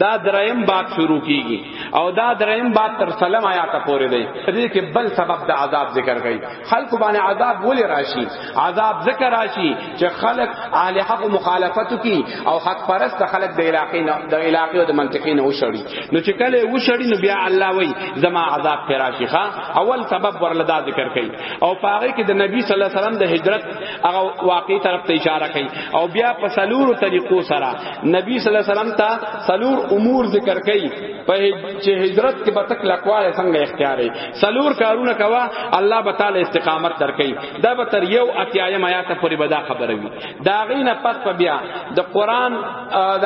دا دریم باب شروع کیږي او دا دریم باب تر سلام آیات پورې دی دې کې بل سبب د عذاب ذکر کړي خلق باندې عذاب ولې راشي عذاب ذکر راشي چې خلق اهل حق مخالفت کی او حق پرست خلق د علاقې نه د علاقې او د منطقې نه وشړي نو چې کله وشړي نو بیا الله وای زما عذاب پر راشي ها اول سبب ورلدا ذکر کړي او پاره کې د نبی صلی الله علیه وسلم د هجرت هغه واقعي طرف ته اشاره کړي او بیا په سلورو طریقو سره نبی صلی الله علیه وسلم ته سلور امور ذکر کړي په چې هجرت کې بتک لکواله څنګه اختیارې سلور کارونه کوا الله تعالی استقامت درکې دا به تر یو اتیایم آیات پورې به دا خبره وي دا غینه پس په بیا د قران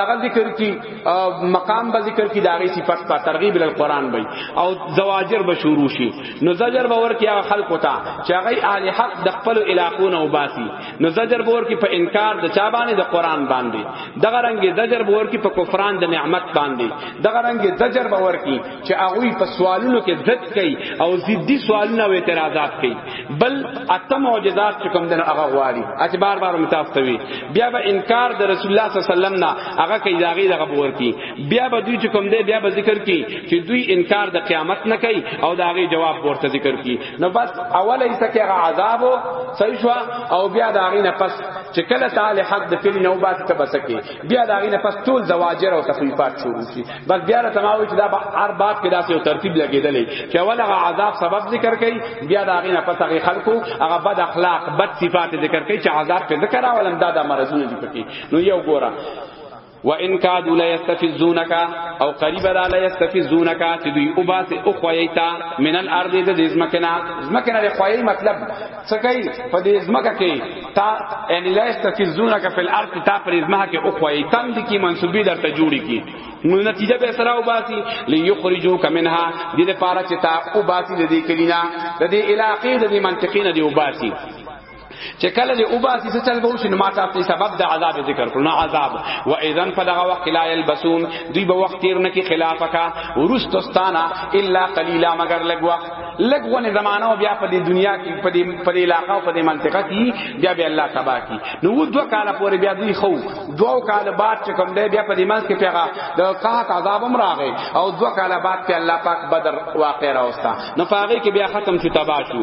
دغه ذکر کی مقام به ذکر کی دا غی صفات په ترغیب ال قران به او زواجر به شروع شي نو زجر به ور کې خلق وتا چې هغه اهل حق د خپل علاقو نه وباسي نو زجر بور کی په انکار د چا باندې د قران باندې دغه رنگ زجر بور کی په کفران د نعمت باندې دغه رنگ زجر بور کی چې هغه په سوالونو کې ضد کوي او ضدي سوالونه او اعتراضات کوي بل اته معجزات چې کوم دنه هغه غواړي اته بار بار متافتوي بیا به انکار د رسول الله صلی الله علیه وسلم نه هغه کوي داغي دغه بور کی بیا به دوی چې کوم دی بیا به ذکر کی چې دوی انکار د قیامت نه کوي او داغي جواب ورته ذکر کی نو بس اوله یې سکه غ عذاب صحیح شو او بیا دا غي نه پس چې کله تعالی حق د فل نو بات ته بسکه بیا دا غي نه پس ټول زواجر او تخفیفات شروع شي بس بیا ته ماوي چې دا هر باب کې داسې یو ترتیب لګیدلې چې اوله غ عذاب سبب ذکر کړي بیا دا غي نه پس هغه خلکو هغه بد اخلاق بد صفات ذکر کړي چې عذاب په ذکر اولم دا د مرزونه دي پکې نو یو ګوره و ان کاد لا یستفزونک او قریب دا لا یستفزونک چې دوی او باس او خویتا من الارض د دې زمکنه زمکنه د خوی مطلب څه کوي په دې زمکه کې تا ان لا یستفزونک فی الارض تا پر زمکه کې او خوی تم دي کی منسوبي درته جوړی کی نو نتیجه به سره او باسی لیخرجو کمنها دې لپاره چې تا او باسی د دې کلینا د دې علاقې د دې منطقې نه دی او باسی چې کله دې وباسي څه چل به وشي نو ماته خپل سبب د عذاب ذکر کړو نو عذاب و اذن په دغه وخت لا یلبسون دوی به وخت تیر نه کی خلافه کا ورستستانا الا قلیلا مگر لګ وخت لګ ونه زمانہ بیا په دې دنیا کې په دې په دې علاقې او په دې منطقه کې بیا به الله تبا کی نو و دوه کاله پورې بیا دوی خو دوه کاله بعد چې کوم دی بیا په دې منځ کې پیغا د قحط عذاب هم راغی او دوه کاله بعد په الله پاک بدر واقع راوستا نو پاره کې بیا ختم شو تبا شو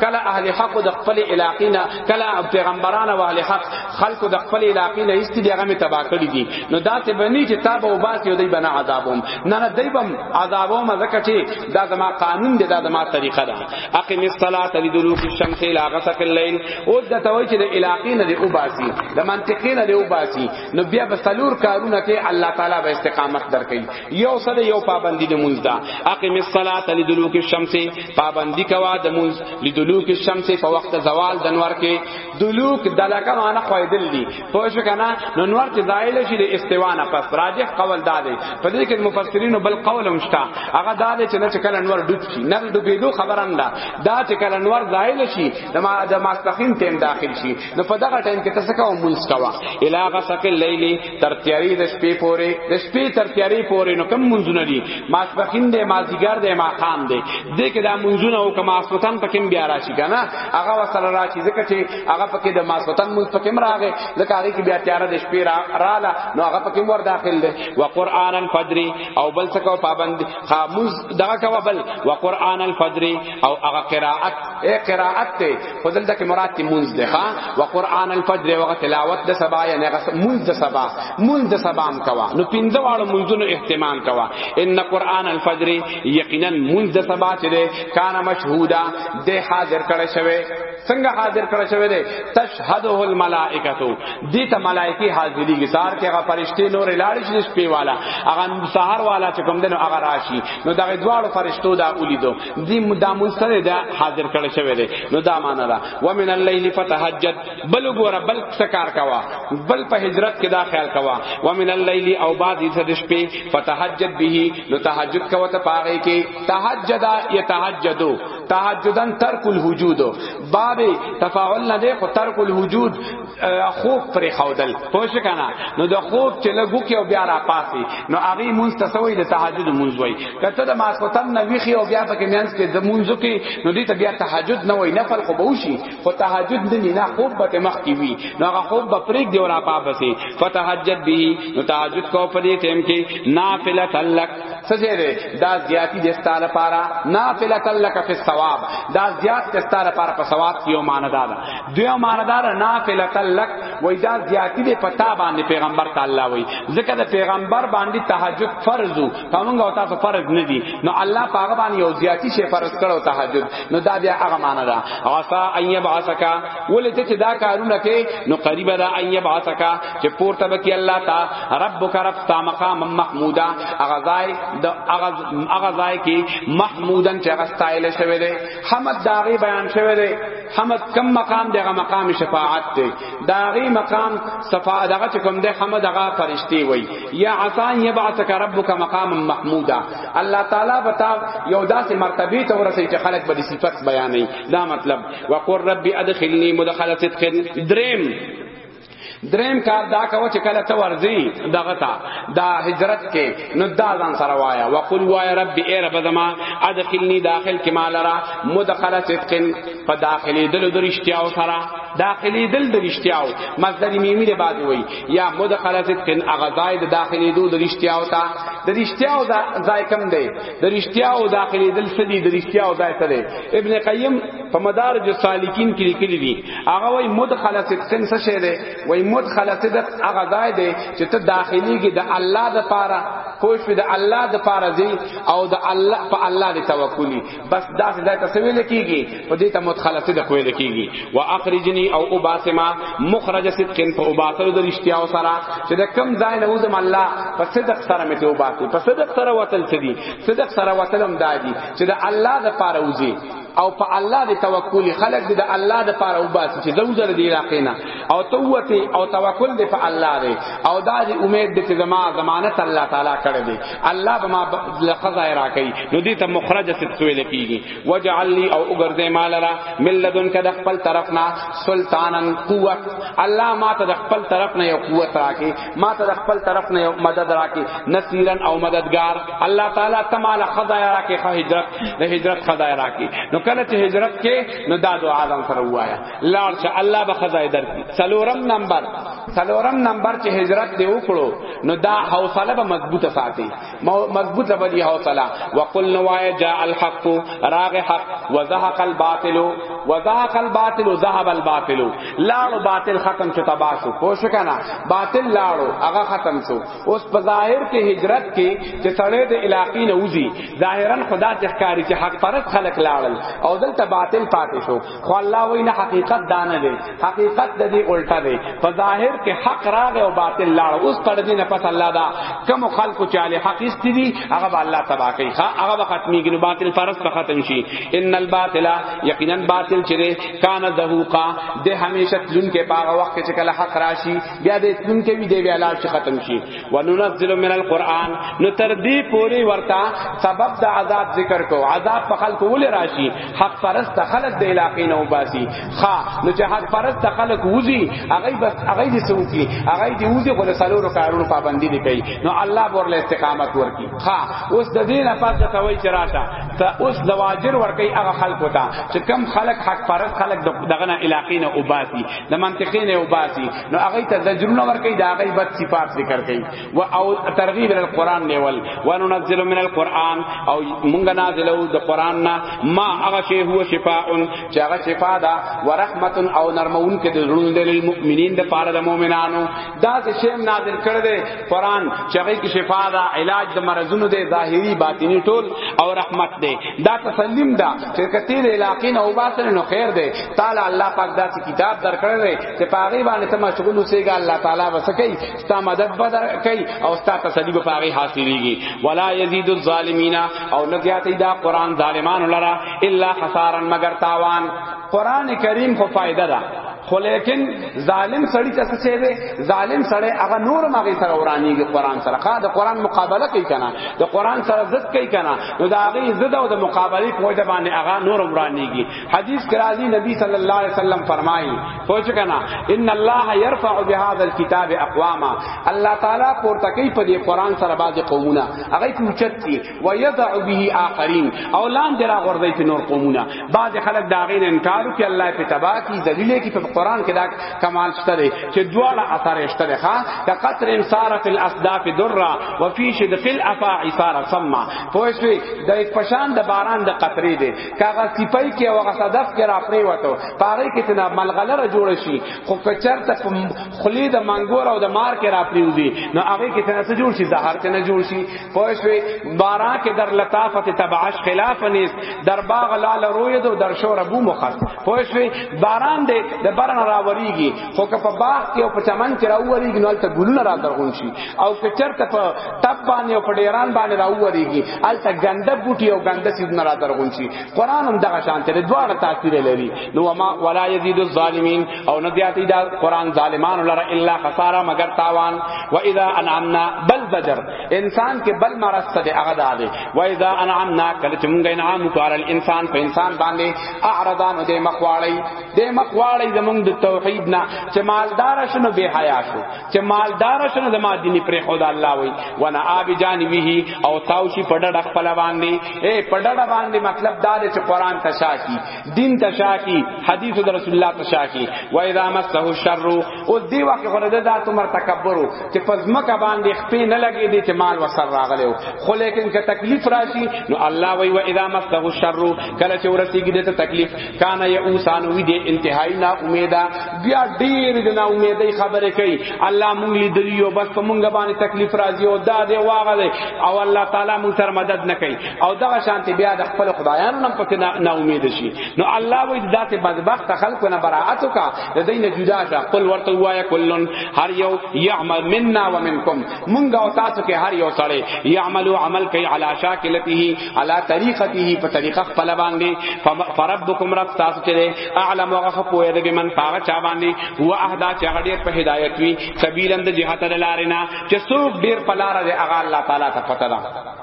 کله اهل حق د خپل علاقې نه کله پیغمبران او اهل حق خلق د خپل علاقې نه ایست دی هغه می تبا کړی دي نو داسې بنی چې تاب او باس یو دی بنا عذابوم نه نه دی بم عذابوم زکه چې دا زما قانون دی دا زما طریقه ده اقیم الصلاه لدلوک الشمس الى غسق الليل او د توي چې د علاقې نه دی او باسی د منطقې نه دی او باسی نو بیا به سلور کارونه کې الله تعالی به استقامت درکړي یو سره یو پابندی د مونږ دا اقیم الصلاه لدلوک الشمس پابندی کوا د مونږ لدلوک الشمس په وخت زوال د نور کې دلوک دلکه معنا قیدل دی پوه شو کنه نو نور چې زایل شي د استوا نه پس راجح قول دا دی په دې کې مفسرین بل قول هم شته هغه دا دی چې نه کله نور ډوب شي نه ډوبېدو خبره نه دا چې کله نور زایل شي د ما د ماستخین تیم داخل شي نو په دغه ټایم کې تاسو کوم مونږ کوا الاغه سکل لیلی تر تیاری د شپې پورې د شپې تر تیاری پورې نو کوم مونږ نه دي ماسپخین دی مازیګر دی ما خام دی د کې دا مونږ نه او کما اسوتن پکې بیا راشي کنه هغه وسره راشي ځکه چې هغه پکې د ماسوتن مونږ پکې راغې ځکه هغه کې بیا تیار د شپې را رااله نو هغه پکې ور داخل دی وقران الفجر او بل څه کو پابند خاموز دغه کوا بل وقران الفجر او هغه قرائت اے قرائت ته خدل دک مراد منز ده و قران الفجر و تلاوت د سبا یعنی غس منز د سبا منز د سبا ام کوا نو پینځه واړو منزونو اهتمام کوا ان قران الفجر یقینا منز د سبا چې ده کان مشهودا ده حاضر کړه شوی څنګه حاضر کړه شوی ده تشهده الملائکتو دې ته ملائکی حاضری گزار کې هغه فرشتي نور لاړ شي شپې والا هغه سحر والا چې کوم دنو هغه راشي نو دغه دواړو فرشتو دا ولیدو دی مدامن سره دا حاضر کړه شوی دی نو دا معنا دا ومن الليل فتهجد بل ګور بل سکار کوا بل په هجرت کې دا خیال کوا ومن الليل او بعد دې د شپې فتهجد به نو تهجد کوا ته پاره کې تهجد یتهجدو تهجدن ترک الوجود باب تفاعل نه دی خو ترک الوجود خوب پر خودل پوه شو کنه نو د خوب چې لګو کې او بیا را پاسي نو هغه مونږ ته سوې د تهجد مونږ وای کته د ماسوتن نه ویخي او بیا پکې مینس کې د مونږ کې نو دې ته بیا تهجد نه وای نفل خو بوشي خو تهجد دې نه خوب به مخ کې وی نو هغه خوب به پرېګ دی او را پاسي فتهجد به نو تهجد کو په دې ټیم کې نافله تلک سجه دے دا زیاتی دے ستاره پارا نافلۃ لک فی الثواب دا زیات دے ستاره پارا په ثواب کیو معنی دا دا دیو معنی دا نافلۃ لک وای دا زیاتی دے پتا باندې پیغمبر تعالی وای ځکه دا پیغمبر باندې تهجد فرض او قانون او تاسو فرض نه دی نو الله پاغه باندې یو زیاتی شی فرض کړو تهجد نو دا بیا هغه معنی دا عسا ان یبعثک ولې ته چې دا کارونه کې نو قریب دا ان یبعثک چې پورته بکی الله تا ربک رب تا مقام محمودا اغزای د اغز اغزای کې محمودن چې غستایل شوی دی حمد داغي بیان شوی دی حمد کم مقام دغه مقام شفاعت دی داغي مقام صفا دغه چې کوم دی حمد هغه فرشتي وای یا عسان یبعثک ربک مقام محمودا الله تعالی بتا یو داسې مرتبه ته ورسې چې خلق به صفات بیانې دا مطلب وقر رب ادخلنی مدخل صدق دریم دریم کار دا کوه چې کله ته ورځي دغه تا دا هجرت کې نو دا ځان سره وایا وقل وایا رب ای رب زما ادخلنی داخل کې مال را مدخل صدق په داخلي دل درشتیاو سره داخلي دل درشتیاو مصدر میمی دی بعد وای یا مدخل صدق اغزاید داخلي دو درشتیاو تا درشتیاو دا ځای کم دی د رښتیا او داخلي دل سدي د رښتیا او دای سره ابن قیم په مدارج السالکین کې لیکلي دي هغه وای مدخل صدقن څه شه ده وای مدخل صدق هغه دای ده چې ته داخلي کې د الله د پاره خوش په د الله د پاره دی او د الله په الله دی توکلی بس دا ځای ته ویل کیږي په دې ته مدخله صدق ویل کیږي واخرجنی او اباسما مخرج صدق په اباسل د رښتیا او سره چې د کم ځای نه وزم الله په صدق سره مې ته وباسي په صدق سره وتل سدي صدق سره وتل هم دادي چې د الله د پاره وزي او په الله د توکل خلق د الله د پاره وباسي چې زوجر دی علاقې نه او توته او توکل دی په الله دی او دا دی امید دی چې زما ضمانت الله تعالی کړی دی الله به ما لخذ راکړي نو دې ته مخرج صدق ویل کیږي وجعل لي او وګرځې مال را مل لدن کده خپل طرف نه سلطانن قوت الله ما ته خپل طرف نه یو قوت راکې ما ته خپل طرف نه یو مدد راکې نصيرن او مددگار الله تعالی تمال خدای راکې خو هجرت د هجرت خدای راکې نو کله چې هجرت کې نو دا دعا ځان سره وایا لار چې الله به خدای درکې سلورم نمبر سلورم نمبر چې هجرت دی وکړو نو دا حوصله به مضبوطه ساتي مضبوط بلی حوصله وقل نوایا جاء الحق راغ حق وزهق الباطل وزهق الباطل ذهب الباطل لاړو باطل ختم شو تباہ شو پوش کنا باطل لاړو هغه ختم شو اوس په ظاهر کې هجرت کې چې سړی د علاقې نه وځي ظاهرا خدا تخکاری چې حق پرست خلق لاړل او دلته باطل پاتې شو خو الله وینا حقیقت دانه دی حقیقت د دې الټا دی په ظاهر کې حق راغی او باطل لاړ اوس تر دې نه پس الله دا کم خلکو چې علی حق است دي هغه به الله تبا کوي هغه به ختميږي نو باطل فرض به ختم شي ان الباطل یقینا باطل چې دی کان ذهوقا د همیشه تلون کې باغ وخت چې کله حق راشي بیا دې تلون کې وی دی بیا لاړ چې ختم شي وننزل من القران نو تر دې پوری ورتا سبب د عذاب ذکر کو عذاب په خلکو ول راشي حق پرست خلق د علاقې نه وباسي خا نو چې حق پرست خلق وزي هغه بس هغه دې سوکي هغه دې وزي خو له سلورو کارونو پابندي دي کوي نو الله ورله استقامت ورکي خا اوس د دې نه پاتې توي چې راشه ته اوس د واجر ورکي هغه خلق وتا چې کم خلق حق پرست خلق دغه نه علاقې نه وباسي د منطقې نه وباسي نو هغه ته زجرونه ورکي دا هغه بد صفات ذکر کوي و او ترغیب ال قران نیول و ننزل من القران او مونږ نازلو د قران نه ما هغه شی هو شفاء چې هغه شفاء ده و رحمت او نرمون کې د زړونو د مؤمنین د پاره د مؤمنانو دا چې شیم نازل کړ دې قران چې هغه کې شفاء ده علاج د مرزونو د ظاهری باطینی ټول او رحمت ده دا تسلیم ده چې کتیر علاقې نه وباسل نو خیر ده تعالی الله پاک دا کتاب درکړل چې پاغي باندې ته مشغول اوسېګا الله تعالی وسکه ستا مدد بدر کوي او ستا تسلی به پاره حاصلېږي ولا یزید الظالمین او نه زیاتې دا قران ظالمانو لرا الا خسارا مگر تاوان قران کریم خو فائدہ ده خو لیکن ظالم سړی ته څه دی ظالم سړی هغه نور مغه سره ورانیږي قران سره خا د قران مقابله کوي کنه د قران سره ضد کوي کنه نو دا هغه ضد او د مقابله کوي د باندې هغه نور ورانیږي حدیث کے راضی نبی صلی اللہ علیہ وسلم فرمائی ہو چکا نا ان اللہ یرفع بهذا الكتاب اقواما اللہ تعالی پورته کوي په دې قران سره بعض قومونه هغه کوچت کی و یضع به آخرین او لام درا غردی په نور قومونه بعض خلک دا غین انکار کوي الله په تبا کی ذلیل کی په قران کې دا کمال شته دی چې دواړه اثر شته دی ها ک قطر انصار فی الاصداف درا و فی شدق الافاع صار سما پوه شئ د پشان د باران د قطرې دی کاغه سپای کې او هغه صدف کې را پرې وته پاره کې تنا ملغلره جوړ شي خو کچر ته خلی د منګور او د مار کې را پریوزي نو هغه کې تنا څه جوړ شي زهر ته نه جوړ شي پوه شوي بارا کې در لطافت تبعش خلاف نیس در باغ لال روید او در شور ابو مخص پوه شوي باران دې د باران راوريږي خو که په باغ کې او په چمن کې راوريږي نو تل ګلونه را درغون شي او که چرته په تب باندې او په ډیران باندې راووريږي الته ګنده بوټي او ګنده سید نه راځرغون شي قران هم دغه شان ته دواړه تاثیر لري نو ما ولا یزيد الظالمین او نه زیاتې دا قران ظالمانو لره الا خساره مگر تاوان و اذا انعمنا بل زجر انسان کې بل مرض څه هغه ده و اذا انعمنا کله چې موږ انعام وکړ انسان په انسان باندې اعرضان دې مخواړی دې مخواړی زمونږ د توحید نه چې مالدار شنو به حیا شو چې مالدار شنه د مادینی پر خدا الله وای وانا اب جانبه او تاوشی پډړه خپل باندې اے پډړه باندې مطلب دا دی چې قران تشاکی دین تشاکی حدیث د رسول الله تشاکی و اذا مسه الشر او دی واکه خو د ذات مر تکبر چې پزمکه باندې خپې نه لګې دي چې مال وسر راغلو خو لیکن که تکلیف راشي نو الله وای و اذا مسه الشر کله چې ورسیږي د تکلیف کانا یعوسان وی دی انتهایی نا امیدا بیا ډیر د نا امیدی خبره کوي الله مونږ لیدلی یو بس په مونږ باندې تکلیف راځي او دا دی واغه دی او الله تعالی مونږ تر مدد نه کوي او دا شانتی بیا د خپل خدایانو نن پکې نا امید شي نو الله وی ذات بدبخت خلق نه براءت کا د دین جدا شا قل ورته وایا کلن هر یو یعمل منا ومنکم مونږ او تاسو کې هر یو سره یعملو عمل کوي علی شاکلته علا طریقته په طریقه خپل باندې فربکم رب تاسو چې اعلم وغه پوهه د بمن پاغه چا باندې هو اهدا چې هغه ډیر په هدایت وی سبیلن د جهات لارینا چې څوک ډیر په لار دی هغه الله تعالی ته پته ده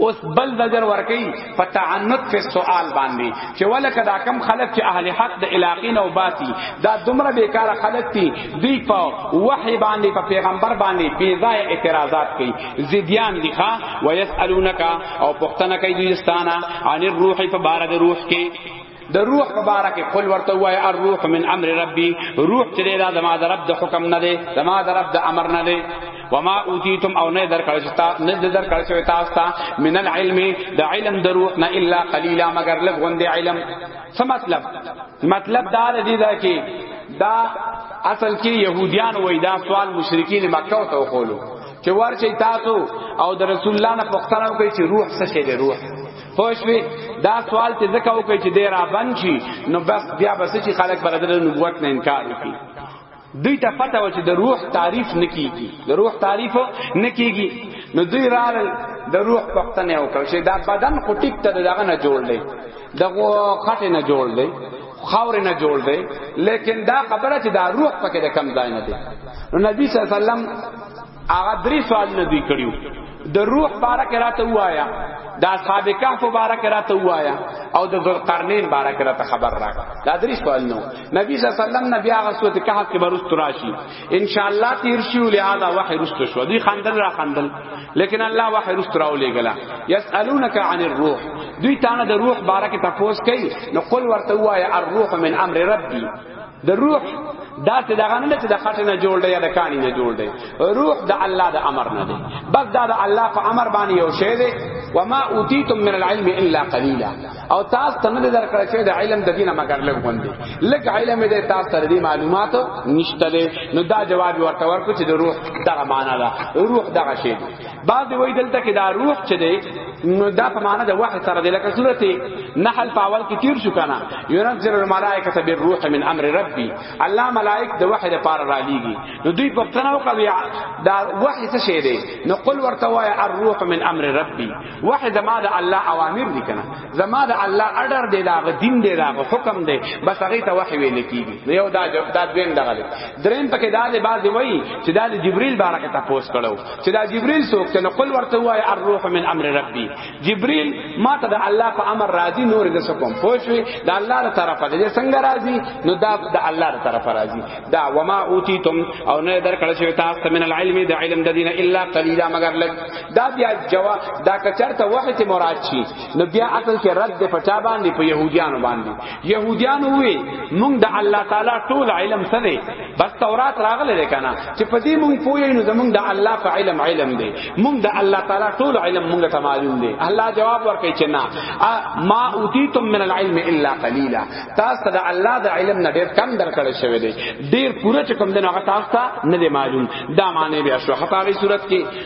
اوس بل نظر ورکی په تعنت په سوال باندې چې ولکه دا کم خلک چې اهل حق د علاقین او باتی دا دومره بیکاره خلک دي دوی په وحی باندې په پیغمبر باندې بی ځای اعتراضات کوي زیدیان دی ښا و یسالونک او پختنه کوي دوی ستانه عن الروح په بار د روح کې د روح په بار کې قل ورته وای الروح من امر ربي روح چې دا زما د رب د حکم نه دی زما د رب د امر نه دی وما اوتیتم او نه در کړی تا نه در کړی شوی تاسو ته من العلم د علم د روح نه الا قليلا مگر لږ غوندې علم څه مطلب مطلب دا دی دا کې دا اصل کې يهوديان وای دا سوال مشرکین مکه ته وقولو چې ورچې تاسو او د رسول الله نه پښتنه کوي چې روح څه شي دی روح پوښوي دا سوال ته ځکه وکړي چې ډیر ابن شي نو بس بیا بس چې خلک برادر نبوت نه انکار وکړي دوی ته پته و چې د روح تعریف نکېږي د روح تعریف نکېږي نو دوی رال د روح پښتنه وکړي دا بدن خو ټیک ته دغه نه جوړلې دغه خټه نه جوړلې خاور نه جوړ دی لیکن دا خبره چې دا روح پکې د کم ځای نه دی نو نبی صلی الله علیه وسلم هغه درې سوال نه دی کړیو د روح بارک راته وایا د اصحاب کهف بارک راته وایا او د ذوالقرنین بارک راته خبر راک دا درې سوال نو نبی صلی الله علیه وسلم نبی هغه سورته کهف کې برست راشي ان شاء الله تیر شو لهذا وحی رست شو دی خندل را خندل لیکن الله وحی رست راو لګلا یسالونک عن الروح دوی تانه د روح باره کې تفوس کوي نو قل ورته وای الروح من امر ربی د روح دا ته دغه نه چې د خټه نه جوړ دی یا د کانی نه جوړ دی روح د الله د امر نه دی بس دا د الله په امر باندې یو شی دی وما اوتیتم من العلم الا قليلا او تاسو ته نه درکړی چې د علم د دینه مگر لږ غوندي لږ علم دې تاسو سره دې معلومات نشته دې نو دا جواب ورته ورکړو چې د روح دغه معنا ده روح دغه شی دی بعد وی دلته کې دا روح چې دی نو دا په معنا د وحی سره دی لکه صورت نحل په اول کې تیر شو کنه ينزل الملائکه بالروح من امر ربي الله ملائک د وحی لپاره را لېږي نو دوی په تنه وکړي دا وحی څه شی دی نو قل ورته وای الروح من امر ربي وحی زما د الله اوامر دي کنه زما د الله اډر دی دا دین دی دا حکم دی بس هغه ته وحی ویل کیږي یو دا جواب دا دویم دغه دی دریم پکې دا دی بعد وایي چې دا د جبرئیل بارکه تاسو کړو چې دا جبرئیل څوک چې نقل ورته وایي الروح من امر ربي جبرئیل ما ته د الله په امر راضي نور د سکم پوښوي د الله تر طرفه دی څنګه راضي نو دا د الله تر طرفه راضي دا وما اوتیتم او نه درکړل شوی تاسو من العلم د علم د دین الا قلیلا مگر لک دا بیا جواب دا کچرته وخت مراد شي نو بیا اصل کې رد په چا باندې په يهوديانو باندې يهوديانو وي مونږ د الله تعالی ټول علم څه دی بس تورات راغله ده کنه چې په دې مونږ پوي نو زمونږ د الله په علم علم دی مونږ د الله تعالی ټول علم مونږ ته معلوم دی الله جواب ورکړي چې نه ما اوتیتم من العلم الا قليلا تاسو د الله د علم نه ډېر کم درکړل شوی دی ډېر پوره چې کوم دغه تاسو ته نه معلوم دا معنی بیا شو هغه صورت کې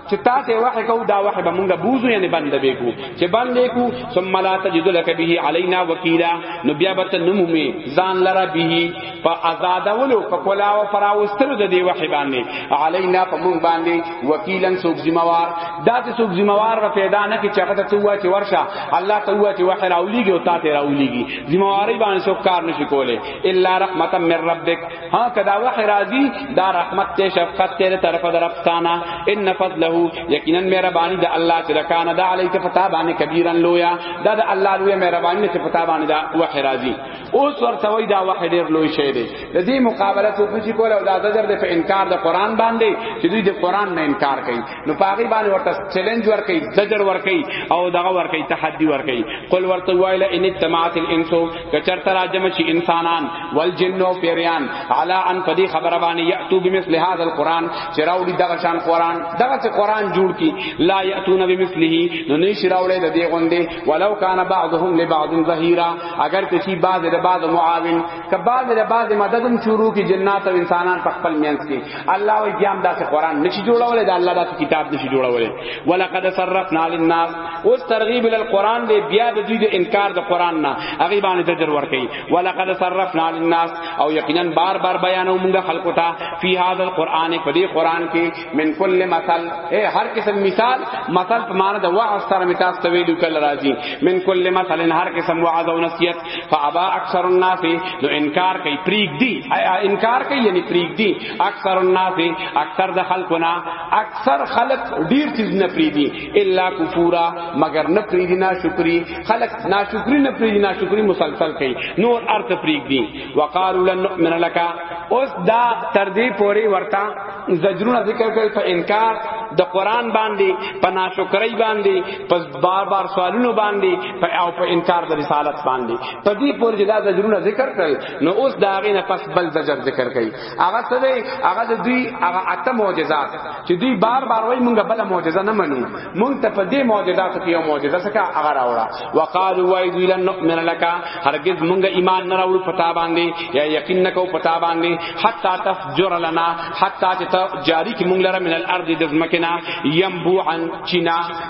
چې تاسو وحی کو دا وحی به مونږه بوزو یعنی بند به کو چې بند کو ثم لا تجد لك به علينا وکیلا نو بیا به تنمومي ځان لرا به فازادولو فقلا او فراوستلو د دې وحی باندې علينا په مونږ باندې وکیلن سوک ذمہوار دا چې سوک ذمہوار را پیدا نه کی چې هغه ته وا چې ورشه الله ته وا چې وحی راولېږي او تاسو راولېږي ذمہواری باندې سوک کار نشي کوله الا رحمتا من ربک ها کدا وح راضی دا رحمت ته شفقت تیرے طرف در افسانا ان فضله یقینا مهربانی دا الله چې لکان دا علیک فتا باندې کبیرا لویا دا دا الله لویا مهربانی چې فتا باندې دا وح راضی اوس ورته وای دا وح ډیر لوی شی دی د دې مقابله څوک نشي کولای او دا زجر د انکار د قران باندې چې دوی د قران نه انکار کوي نو پاغي باندې ورته چیلنج ورکي زجر ورکي او دغه ورکي تحدي ورکي قل ورته وایل ان اجتماعات الانس کچر تر اجم شي انسانان والجن او پیریان علا ان پدی خبر باندې یاتو بمثل هذا القران چراوډي دغه شان قران دغه چې قران جوړ کی لا یاتون بمثله نو نه شراوړې د دې غوندې ولو کان بعضهم لبعض ظهیرا اگر کسی بعض د بعض معاون کبعض د بعض مددم شروع کی جنات او انسانان په خپل مینس کې الله وی بیا هم داسې قران نشي جوړولای دا الله داسې کتاب نشي جوړولای ولقد صرفنا للناس اوس ترغیب ال القران دی بیا د دوی د انکار د قران نه هغه باندې زجر ورکړي ولقد صرفنا للناس او یقینا بار بار بیانو موږ خلقو ته فی هذا القران په دې قران کې من کل مثل اے هر قسم مثال مثل په معنی د وعظ سره مثال تویل کله راځي من کل مثل هر قسم وعظ او نصیحت فابا اکثر الناس نو انکار کوي پریګ دی انکار کوي یعنی پریګ دی اکثر الناس اکثر د خلقنا اکثر خلق ډیر چیز نه پریدي الا کفورا مگر نه پریدي نه شکری خلق نه شکری نه پریدي نه شکری مسلسل کوي نور ارت پریګ دی وقالوا لن نؤمن لك اوس دا تر دې پوري ورتا زجرونه ذکر کوي په انکار د قران باندې په ناشکرۍ باندې په بار بار سوالونو باندې په او په انکار د رسالت باندې په دې پورې چې دا زجرونه ذکر کړل نو اوس دا غینه پس بل زجر ذکر کړي هغه څه دی هغه د دوی هغه اته معجزات چې دوی بار بار وایي مونږ بل معجزه نه منو مونږ ته په دې معجزات کې یو معجزه څه کا هغه راوړه وقالو وای دوی لن نؤمن لك هرگز مونږ ایمان نه راوړو پتا باندې یا یقین نه کو پتا باندې حتا تفجر لنا حتا چې جاری کی مونږ لره من الارض د زمکنا ينبوعا چنا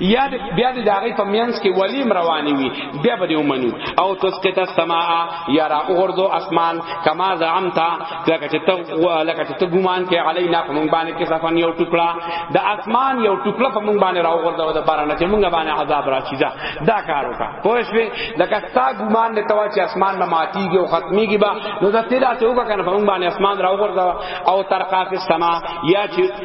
یا بیا د هغه په مینس کې ولیم رواني وي بیا به ومنو او تسقط السماء یا را اوردو اسمان کما زعمت لکه چې ته لکه چې ته ګمان کې علی نه کوم باندې کې صفن یو ټوکړه د اسمان یو ټوکړه په مونږ باندې را اوردو د بارانه چې مونږ باندې عذاب راشي دا دا کار وکړه پوه شوې لکه تا ګمان نه توا چې اسمان نه ماتيږي او ختميږي با نو دا تیرا ته وکړه کنه په مونږ باندې اسمان را اوردو او ترقاف السماء یا چې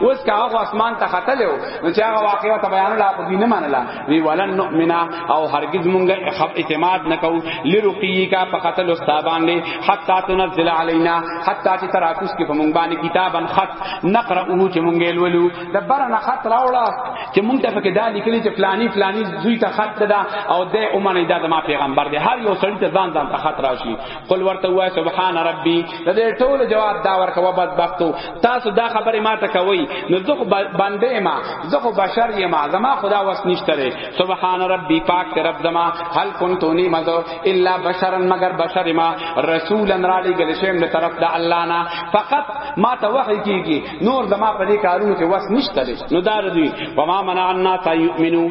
اوس کا هغه اسمان ته ختلو نو چې هغه واقعا ته بیان لا خو دینه منله وی ولن نؤمنا او هرگز مونږه خب اعتماد نکو لرقی کا په قتل استابان له حتا تنزل علینا حتا چې تراکوس کې په مونږ باندې کتابن خط نقرأه چې مونږه لولو د برنه خط راوړه چې مونږ ته پکې دا لیکلی چې فلانی فلانی زوی ته خط ده او د اومنه دا د ما پیغمبر دی هر یو سړی ته ځان ځان ته خط راشي قل ورته وای سبحان ربي د دې ټول جواب دا ورکوه بدبختو تاسو دا خبره ما ته کوي نو زه خو باندې ما زه خو بشر یم زما خدا وس نشته ری سبحان ربي پاک رب زما هل كنت ني مزو الا بشرا مگر بشر ما رسولا را لګل شم له طرف د الله نه فقط ما ته وحي کیږي نور زما په دې کارونو کې وس نشته ری نو دا دوی وما منع الناس يؤمنو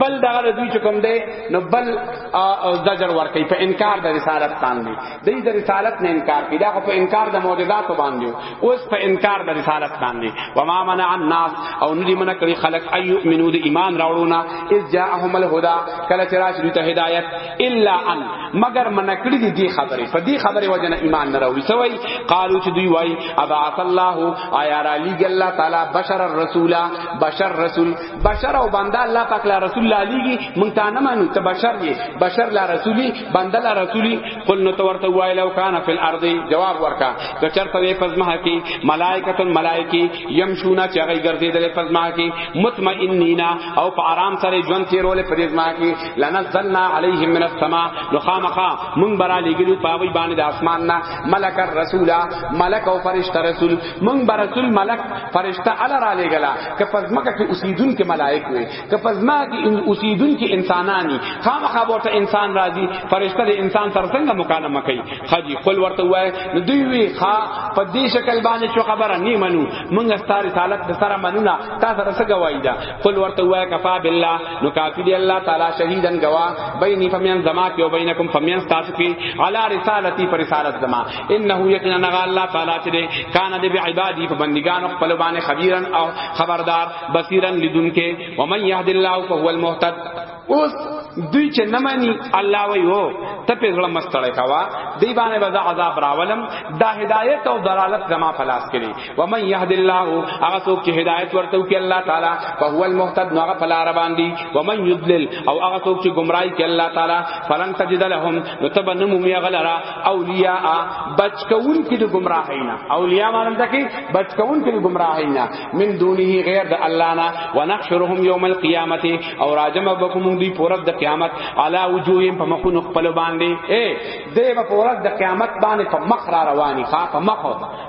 بل دا دوی چې کوم دی نو بل او زجر ورکي په انکار د رسالت باندې د دې رسالت نه انکار کوي دا په انکار د معجزات باندې اوس په انکار د رسالت باندې و ما منع الناس او ندی منع کړي خلق ايو منو د ایمان راوړونه اذ جاءهم الهدى کله چې راشي ته هدایت الا ان مگر منع کړي دي دې خبره په دې خبره وجه نه ایمان نه راوړي سوي قالو چې دوی وای ابعث الله آیا را لګ الله تعالی بشر الرسول بشر رسول بشر او بنده الله پاک لا رسول الله علیږي مونږ ته نه مانو ته بشر یې بشر لا رسولي بنده لا رسولي قل نو تو ورته وای لو کان فی الارض جواب ورکا که چرته وې پزما کې ملائکۃ ملائکی یمشونا چې هغه ګرځیدل پزما کې مطمئنینا او په آرام سره ژوند تیرول پزما کې لنزلنا علیهم من السما نو خامخا مونږ برا لګلو پاوی باندې د اسمان نه ملک الرسول ملک او فرشتہ رسول مونږ برسول ملک فرشتہ علی را لګلا که پزماکه کې اوسیدون کې ملائک وي که پزما کې اوسیدون کې انسانانی خامخا بوته انسان راضي فرشته د انسان سره څنګه مکالمه کوي خدي خپل ورته وای نو دوی وی خا په دې شکل باندې چې خبره نه منو مونږ ستاره رسالت د سره منو نه تا سره څه گواہی ده خپل ورته وای کفا بالله نو کافی دی الله تعالی شهیدن گوا بیني فمن زما کې او بینکم فمن تاسو کې علی رسالتی پر رسالت زما انه یقینا نغا الله تعالی چې دی کان دی بعبادی په بندگان خپل باندې خبيرن او خبردار بصیرن لدونکو ومن يهد الله فهو المهتد اوس دوی چې نه مانی الله وی وو ته په غړم مستړی کوا دی باندې به عذاب راولم دا هدایت او دلالت زما پلاس کړي و من يهد الله هغه څوک چې هدایت ورته کوي الله تعالی په هو المهتد نو هغه پلا را باندې و من يضلل او هغه څوک چې گمراهي کوي الله تعالی فلن تجد لهم نو تبنم ميغلرا اولیاء بچ کون کی د گمراهی نه اولیاء مانند کی بچ کون کی د گمراهی نه من دونه غیر د الله نه ونحشرهم یوم القیامت او راجم بكم دی پورت د قیامت علی وجوههم په مخونو خپل باندې اے دی په پورت د قیامت باندې په مخ را رواني ښا په مخ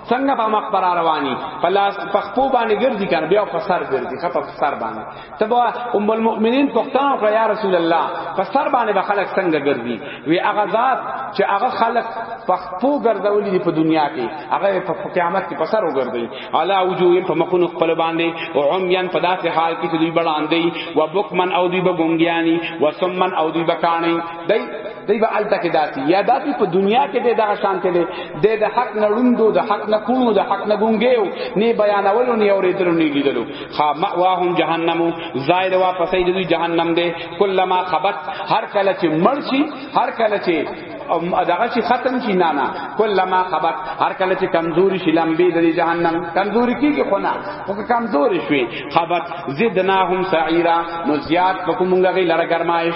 څنګه په مخ پر رواني پلاس په خپو باندې ګرځي کنه بیا په سر ګرځي خپل سر باندې تبا ام المؤمنین پښتنه وکړه یا رسول الله په سر باندې به خلک څنګه ګرځي وی هغه ذات چې هغه خلک پخپو ګرځولې دي په دنیا کې هغه په قیامت کې په سر وګرځي علا وجوه په مخونو خپل باندې او عمیان په داسې حال کې چې دوی بړاندې و بوکمن او دوی بګونګیانی و سمن او دوی بکانی دای دی به الته کې داسي یا داسي په دنیا کې دی دغه شان کې دی د حق نه ړوندو د حق نه کونو د حق نه ګونګیو نه بیانولو نه اوریدلو نه لیدلو خا ماواهم جهنم زائد واپسې دی جهنم دی کله ما خبت هر کله چې مرشي هر کله چې دغه شي ختم شي نه نه کلمہ خبر هر کله چې کمزوري شي لمبي د جهنم کمزوري کیږي خو نه او کمزوري شوي خبر زدناهم سعیرا نو زیات کومږي لره گرمایش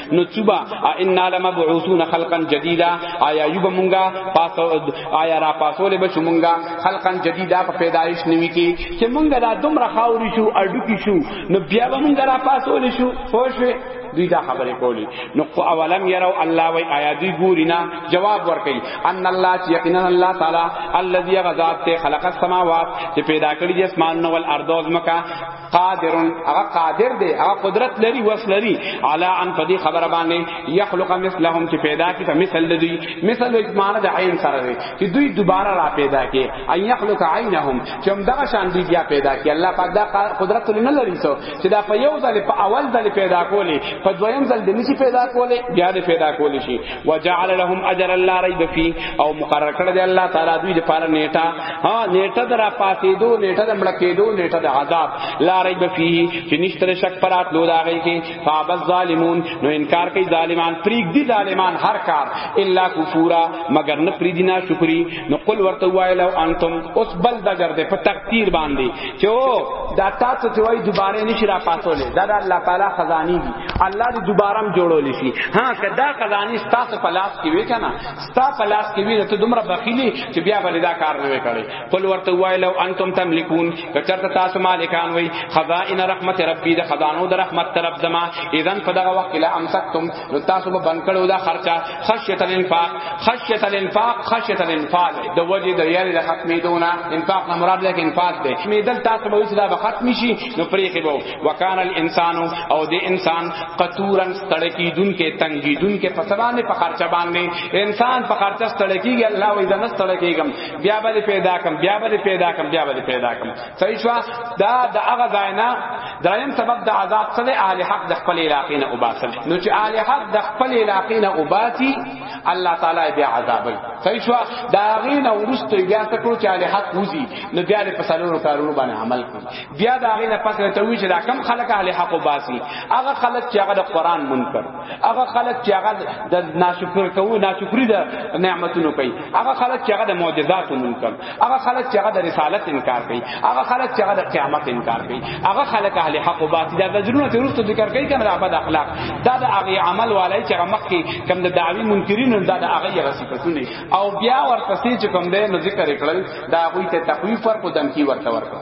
نو چوبا ان لمبعوثون خلقا جديدا آیا یوب مونږه پاس آیا را پاسول به مونږه خلقا جديدا په پیدایش نیوی کی چې مونږه دا دومره خاوري شو اډو کی شو نو بیا به مونږه را پاسول شو خوشوي دوی دا خبرې کولی نو اولم يروا الله وای آیا دوی ګوري نه جواب ورکړي ان الله چې یقینا الله تعالی الذي غذات خلق السماوات چې پیدا کړی د اسمان نو ول ارض او زمکا قادر هغه قادر دی هغه قدرت لري وس لري علا ان فدی خبر باندې یخلق مثلهم چې پیدا کی په مثل دی مثل اجمانه د عین سره دی چې دوی دوباره را پیدا کی ان یخلق عینهم چې هم دغه شان دی بیا پیدا کی الله پاک دا قدرت نه لري سو چې دا په یو ځل په اول ځل پیدا کولی په دویم ځل د نسی پیدا کولی بیا د پیدا کولی شي وجعل لهم اجر الله ریب فی او مقرر کړ دی الله تعالی دوی د پاره نیټه ها نیټه در پاتې دو نیټه د مړکې دو نیټه د عذاب لا ریب فی چې نشتره شک پرات لو دا غي کې فاب الظالمون نو انکار کوي ظالمان پریګ دي ظالمان هر کار الا کفورا مگر نه پریدي نا شکری نو قل ورته وای لو انتم اوس بل دګر دې په تقدیر باندې چې او دا تاسو چې وای دوباره نشی را پاتولې دا د الله تعالی خزانی دي الله دې دوباره جوړول شي ها کدا خزانی تاسو په لاس کې وی کنه ستا په لاس کې وی ته دومره بخیلی چې بیا بل دا کار نه وکړي قل ورته وای لو انتم تملکون کچرته تاسو مالکان وای خزائن رحمت ربی د خزانو د رحمت طرف زما اذن په دغه وخت لا امسکتم نو تاسو به بند کړو دا خرچه خشیت الانفاق خشیت الانفاق خشیت الانفاق د وجه د یاري د ختمیدونه انفاق نه مراد لکه انفاق دی میدل تاسو به چې دا به ختم شي نو پرې کې وو وکان الانسان او د انسان قطورن ستړکی دن کې تنګی دن کې پسوانه په خرچه باندې انسان په خرچه ستړکیږي الله وې ځنه ستړکیږم بیا به پیدا کم بیا به پیدا کم بیا به پیدا کم صحیح شو دا د هغه ځای نه دریم سبب د عذاب څه دی اهل حق د خپل علاقې نه وباسل نو چې اهل حق د خپل علاقې نه وباسي الله تعالی بیا عذابوي صحیح شو دا غین ورستو بیا ته کړو چې اهل حق وزي نو بیا په سلوونو کارونو باندې عمل کوي بیا دا غین پس ته وی چې دا کم خلک اهل حق وباسي هغه خلک چې هغه د قران منکر هغه خلک چې هغه د ناشکر کوي ناشکری د نعمتونو کوي هغه خلک چې هغه د معجزاتو منکر هغه خلک چې هغه د رسالت انکار کوي هغه خلک چې هغه د قیامت انکار کوي هغه خلک اهل حق او باطل دا غزرونه ته ورسته ذکر کوي کنه د بد اخلاق دا د هغه عمل والای چې هغه مخ کې کم د دعوی منکرین دا د هغه هغه صفاتونه او بیا ورپسې چې کوم دی نو ذکر کړل دا هغه ته تخویف ورکو دمکی ورته ورکو